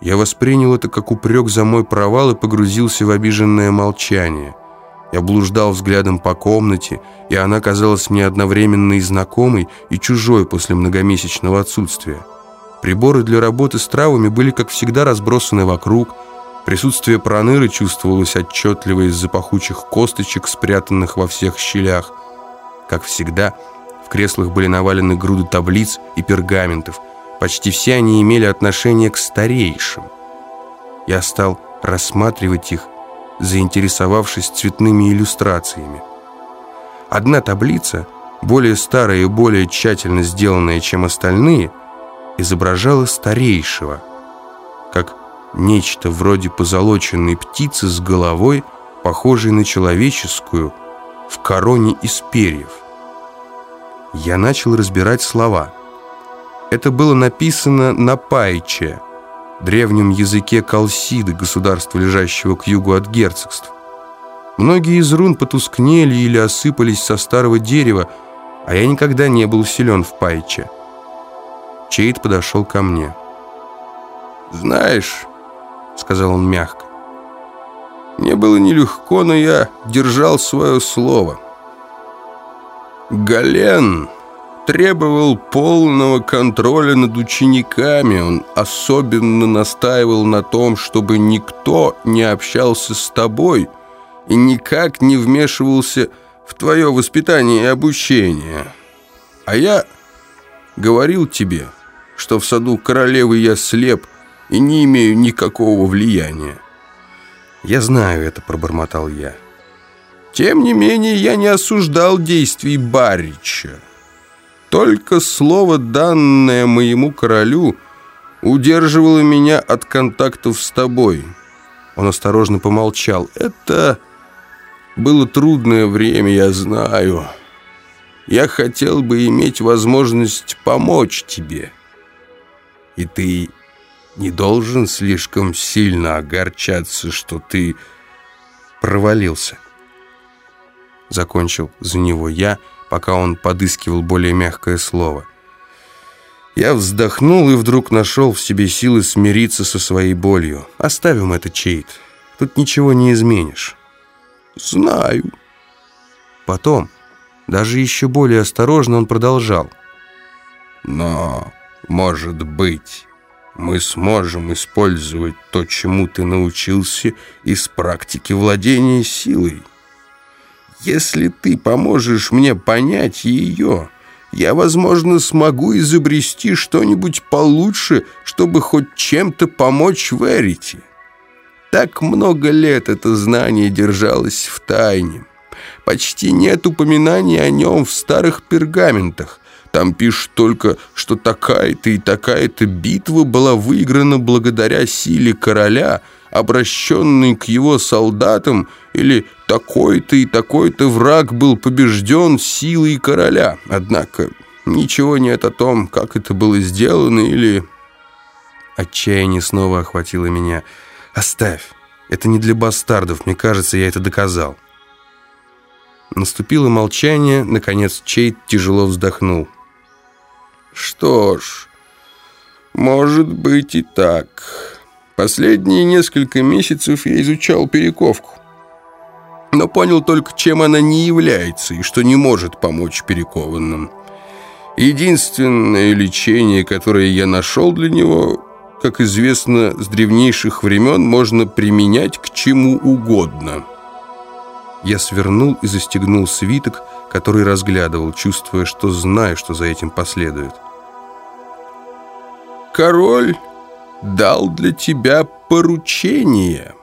Я воспринял это как упрек за мой провал и погрузился в обиженное молчание. Я блуждал взглядом по комнате, и она казалась мне одновременно и знакомой, и чужой после многомесячного отсутствия. Приборы для работы с травами были, как всегда, разбросаны вокруг. Присутствие проныры чувствовалось отчетливо из-за пахучих косточек, спрятанных во всех щелях. Как всегда, в креслах были навалены груды таблиц и пергаментов. Почти все они имели отношение к старейшим. Я стал рассматривать их, заинтересовавшись цветными иллюстрациями. Одна таблица, более старая и более тщательно сделанная, чем остальные, изображала старейшего, как нечто вроде позолоченной птицы с головой, похожей на человеческую, в короне из перьев. Я начал разбирать слова. Это было написано на пайче – древнем языке Калсиды, государства, лежащего к югу от герцогств. Многие из рун потускнели или осыпались со старого дерева, а я никогда не был силен в пайче. Чейд подошел ко мне. «Знаешь», — сказал он мягко, — «мне было нелегко, но я держал свое слово. Гален...» требовал полного контроля над учениками. Он особенно настаивал на том, чтобы никто не общался с тобой и никак не вмешивался в твое воспитание и обучение. А я говорил тебе, что в саду королевы я слеп и не имею никакого влияния. «Я знаю это», — пробормотал я. «Тем не менее, я не осуждал действий Барича. Только слово, данное моему королю, удерживало меня от контактов с тобой. Он осторожно помолчал. Это было трудное время, я знаю. Я хотел бы иметь возможность помочь тебе. И ты не должен слишком сильно огорчаться, что ты провалился. Закончил за него я, — пока он подыскивал более мягкое слово. Я вздохнул и вдруг нашел в себе силы смириться со своей болью. Оставим это, Чейт. Тут ничего не изменишь. Знаю. Потом, даже еще более осторожно, он продолжал. Но, может быть, мы сможем использовать то, чему ты научился из практики владения силой. Если ты поможешь мне понять ее, я, возможно, смогу изобрести что-нибудь получше, чтобы хоть чем-то помочь Верите. Так много лет это знание держалось в тайне. Почти нет упоминаний о нем в старых пергаментах. Там пишут только, что такая-то и такая-то битва была выиграна благодаря силе короля – обращенный к его солдатам, или такой-то и такой-то враг был побежден силой короля. Однако ничего нет о том, как это было сделано, или... Отчаяние снова охватило меня. «Оставь! Это не для бастардов, мне кажется, я это доказал». Наступило молчание, наконец Чейт тяжело вздохнул. «Что ж, может быть и так...» Последние несколько месяцев я изучал перековку. Но понял только, чем она не является и что не может помочь перекованным. Единственное лечение, которое я нашел для него, как известно, с древнейших времен можно применять к чему угодно. Я свернул и застегнул свиток, который разглядывал, чувствуя, что знаю, что за этим последует. Король дал для тебя поручение».